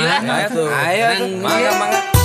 Ayo lah. Ayo ayo Ayo tuh. Mangga, mangga.